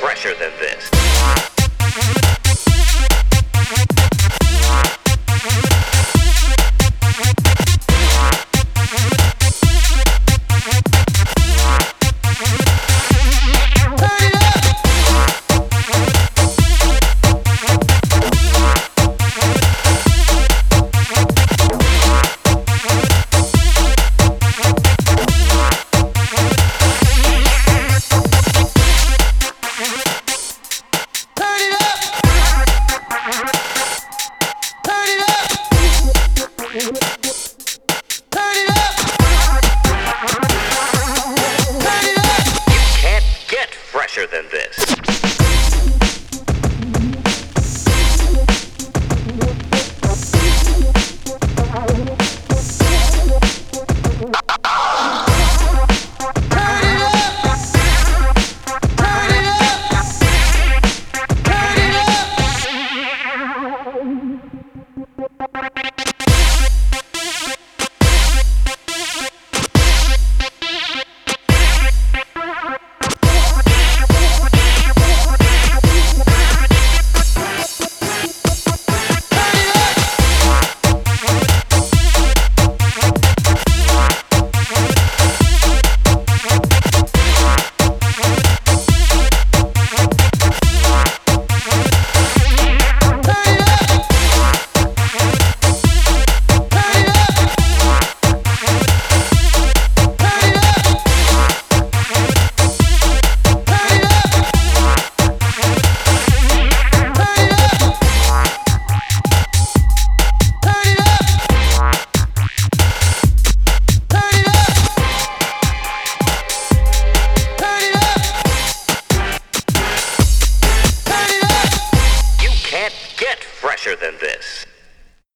fresher than this. than this.